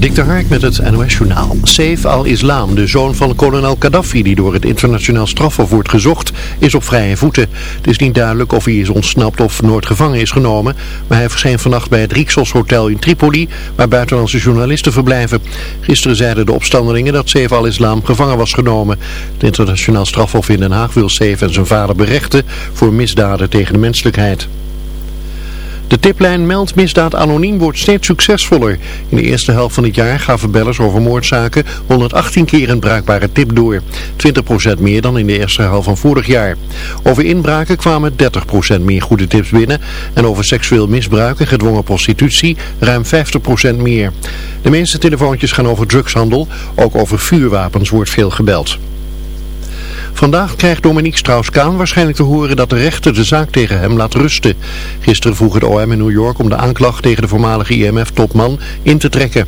Dik de Hark met het NOS Journaal. Saif al-Islam, de zoon van kolonel Gaddafi die door het internationaal strafhof wordt gezocht, is op vrije voeten. Het is niet duidelijk of hij is ontsnapt of nooit gevangen is genomen, maar hij verscheen vannacht bij het Rixos Hotel in Tripoli, waar buitenlandse journalisten verblijven. Gisteren zeiden de opstandelingen dat Saif al-Islam gevangen was genomen. Het internationaal strafhof in Den Haag wil Saif en zijn vader berechten voor misdaden tegen de menselijkheid. De tiplijn Meld Misdaad Anoniem wordt steeds succesvoller. In de eerste helft van het jaar gaven bellers over moordzaken 118 keer een bruikbare tip door. 20% meer dan in de eerste helft van vorig jaar. Over inbraken kwamen 30% meer goede tips binnen. En over seksueel misbruik en gedwongen prostitutie ruim 50% meer. De meeste telefoontjes gaan over drugshandel. Ook over vuurwapens wordt veel gebeld. Vandaag krijgt Dominique Strauss-Kaan waarschijnlijk te horen dat de rechter de zaak tegen hem laat rusten. Gisteren vroeg het OM in New York om de aanklacht tegen de voormalige IMF-topman in te trekken.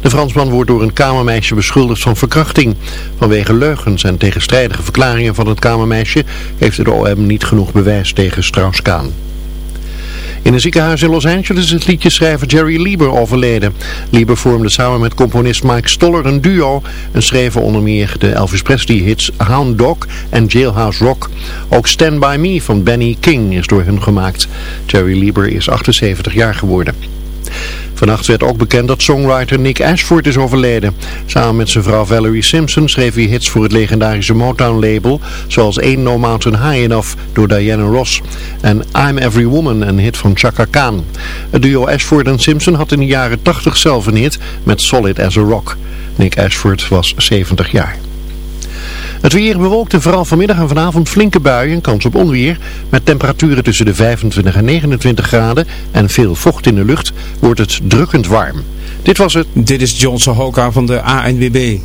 De Fransman wordt door een kamermeisje beschuldigd van verkrachting. Vanwege leugens en tegenstrijdige verklaringen van het kamermeisje heeft het OM niet genoeg bewijs tegen Strauss-Kaan. In een ziekenhuis in Los Angeles is het liedjeschrijver Jerry Lieber overleden. Lieber vormde samen met componist Mike Stoller een duo en schreven onder meer de Elvis Presley hits Hound Dog en Jailhouse Rock. Ook Stand By Me van Benny King is door hun gemaakt. Jerry Lieber is 78 jaar geworden. Vannacht werd ook bekend dat songwriter Nick Ashford is overleden. Samen met zijn vrouw Valerie Simpson schreef hij hits voor het legendarische Motown-label, zoals Ain't No Mountain High Enough door Diana Ross en I'm Every Woman, een hit van Chaka Khan. Het duo Ashford en Simpson had in de jaren 80 zelf een hit met Solid as a Rock. Nick Ashford was 70 jaar. Het weer bewolkt en vooral vanmiddag en vanavond flinke buien, kans op onweer. Met temperaturen tussen de 25 en 29 graden en veel vocht in de lucht wordt het drukkend warm. Dit was het. Dit is Johnson Hoka van de ANWB.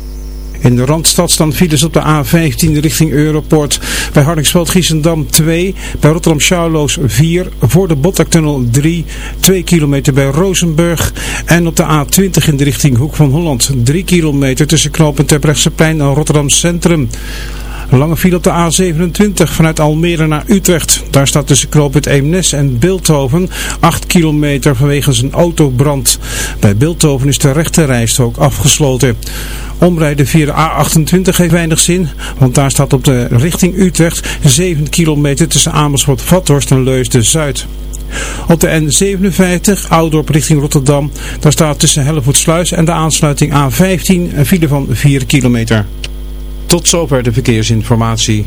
In de Randstad staan files op de A15 richting Europort. Bij Hardingsveld-Giessendam 2. Bij Rotterdam-Charloes 4. Voor de Botlektunnel 3. 2 kilometer bij Rozenburg. En op de A20 in de richting Hoek van Holland 3 kilometer tussen knooppunt Terbrechtseplein en Rotterdam Centrum. lange file op de A27 vanuit Almere naar Utrecht. Daar staat tussen knooppunt Eemnes en Beeldhoven 8 kilometer vanwege een autobrand. Bij Beeldhoven is de rechterrijstrook afgesloten. Omrijden via de A28 heeft weinig zin, want daar staat op de richting Utrecht 7 kilometer tussen Amersfoort, Vathorst en Leusden-Zuid. Op de N57, Oudorp richting Rotterdam, daar staat tussen Hellevoetsluis en de aansluiting A15 een file van 4 kilometer. Tot zover de verkeersinformatie.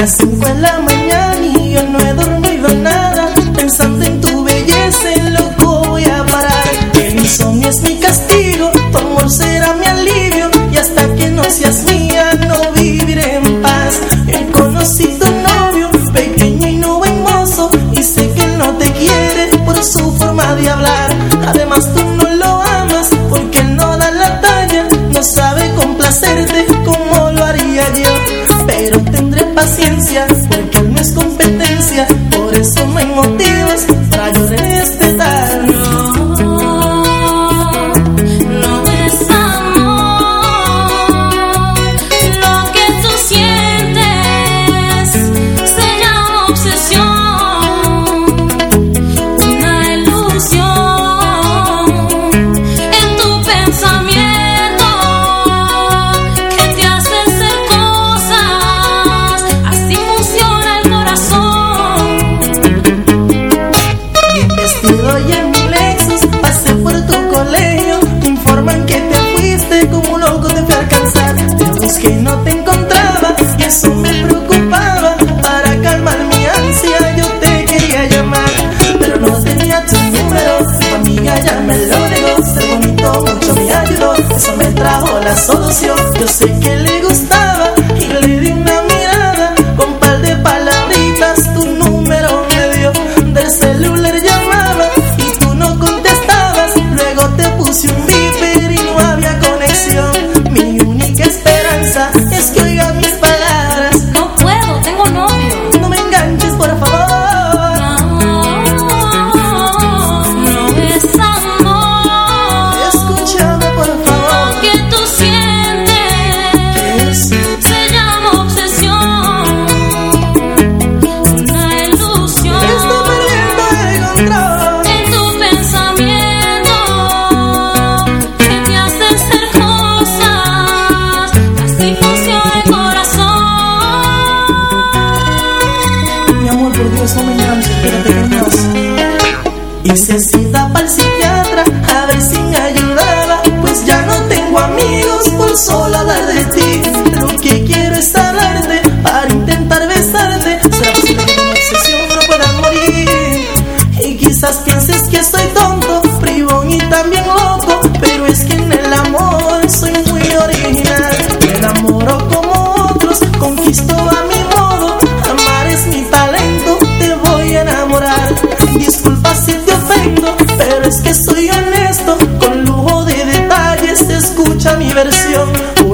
las 5 en la mañana.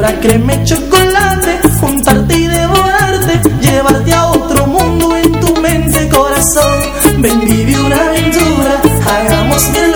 Pura crema chocolate, juntarte y devorarte. Llevarte a otro mundo en tu mente, corazón. Ven, vive una aventura, hagamos mil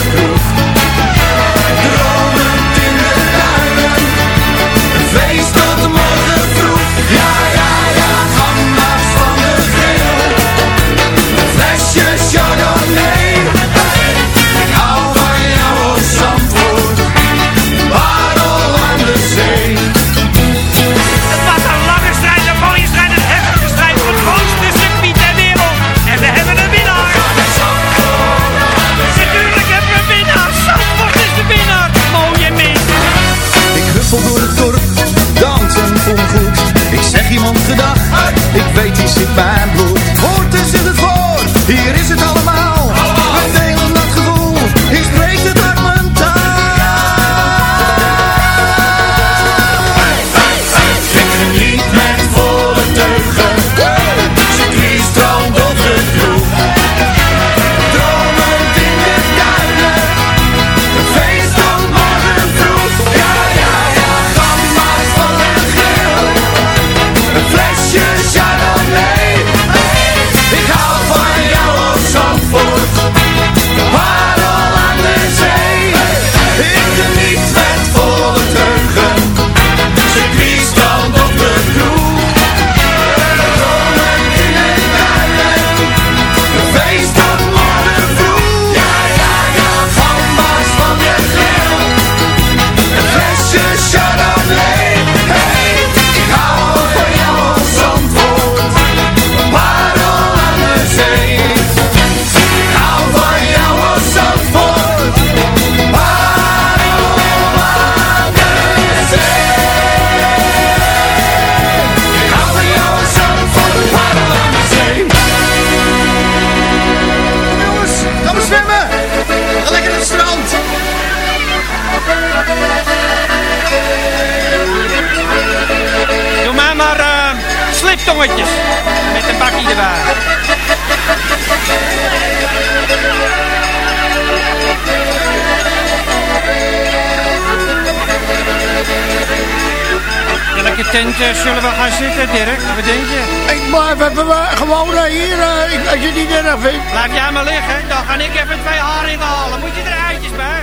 Huppel door het dorp, dans en voel me goed. Ik zeg iemand gedag, ik weet die zit mijn bloed. Hoort er zit het voor, hier is het allemaal. Zullen we gaan zitten, Dirk? Wat denk je? Ik blijf even gewoon eh, hier, eh, ik- als je het niet erg vindt. Blijf jij maar liggen, dan ga ik even twee haringen halen. Moet je er eitjes bij?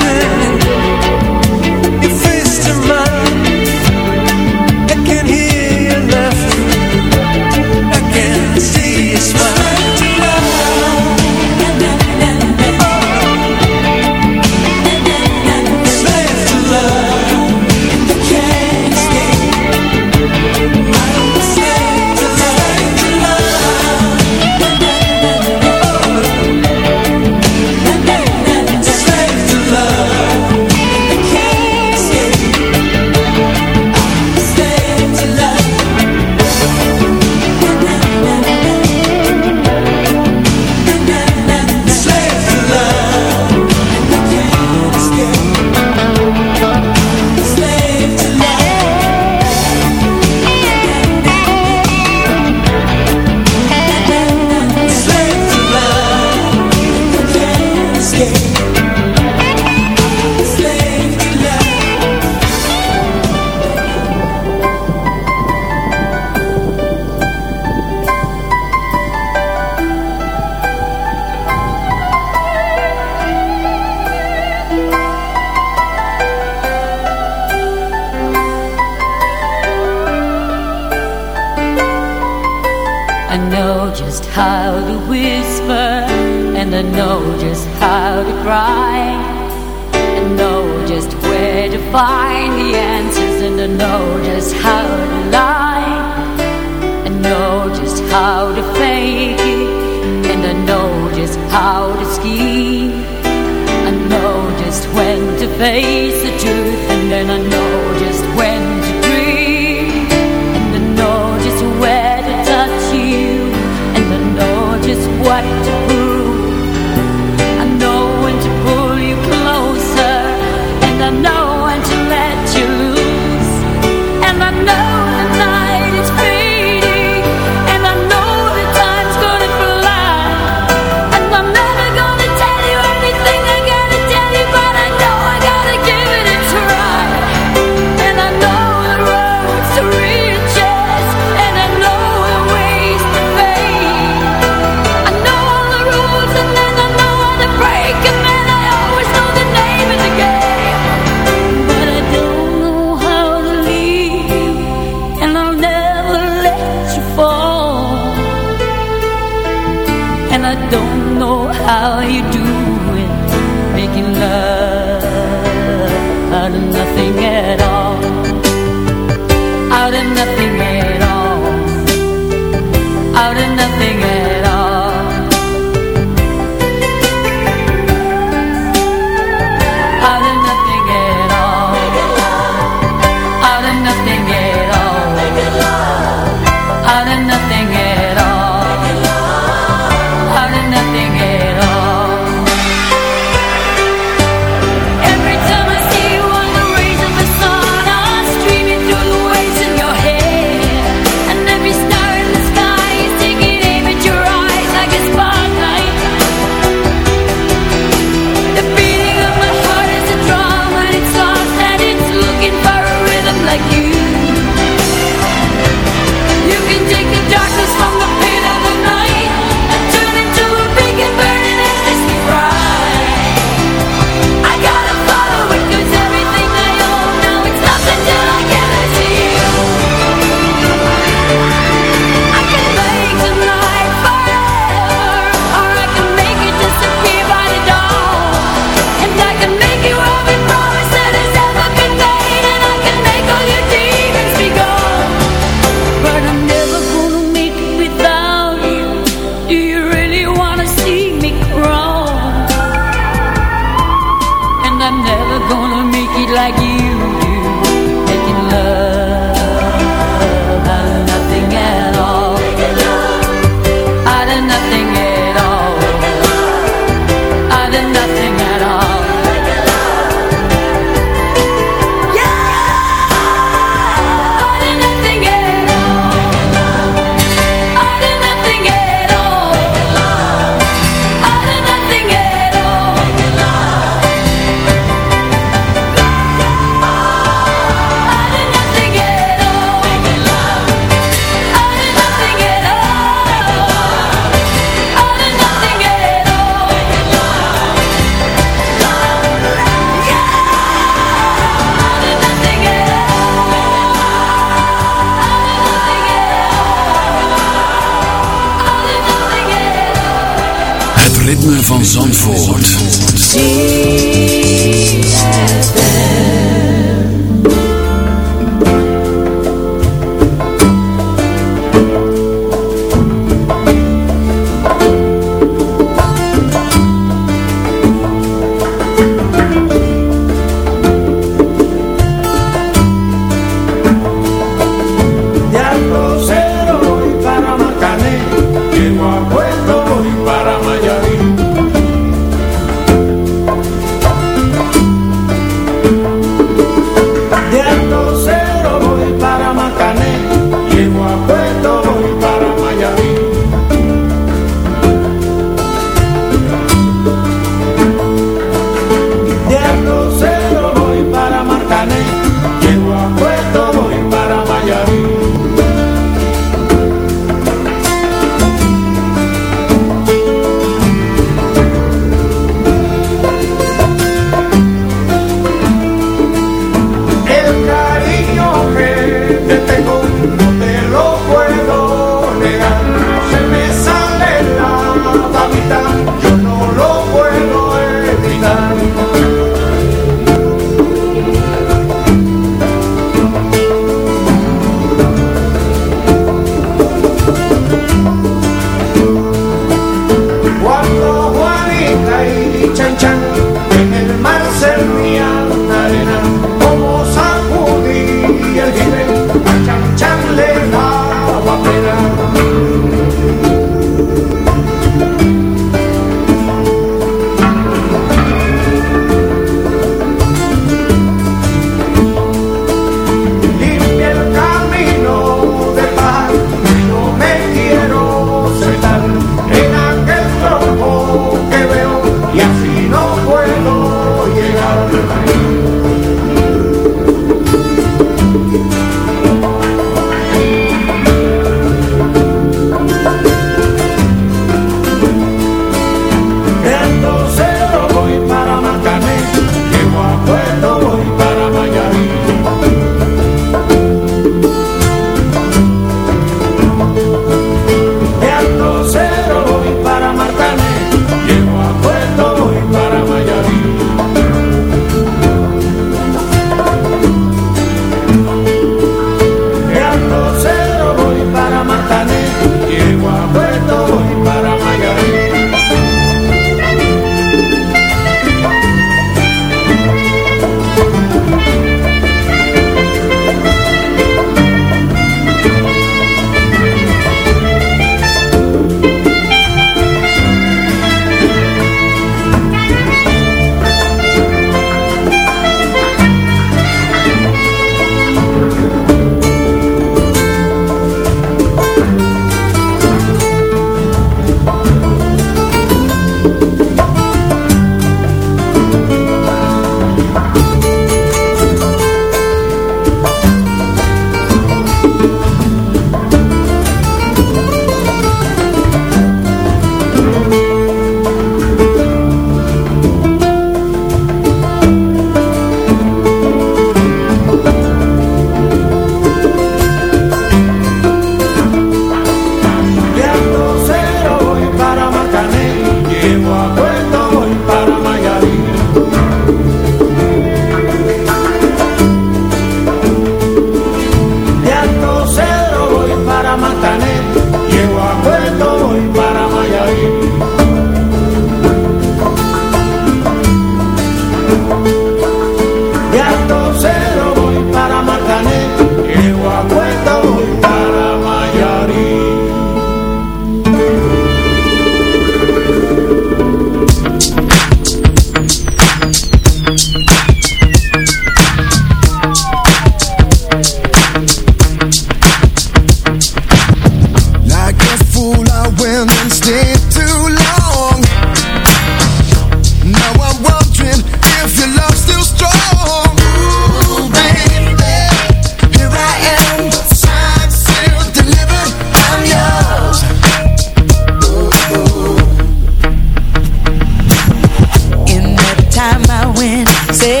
Se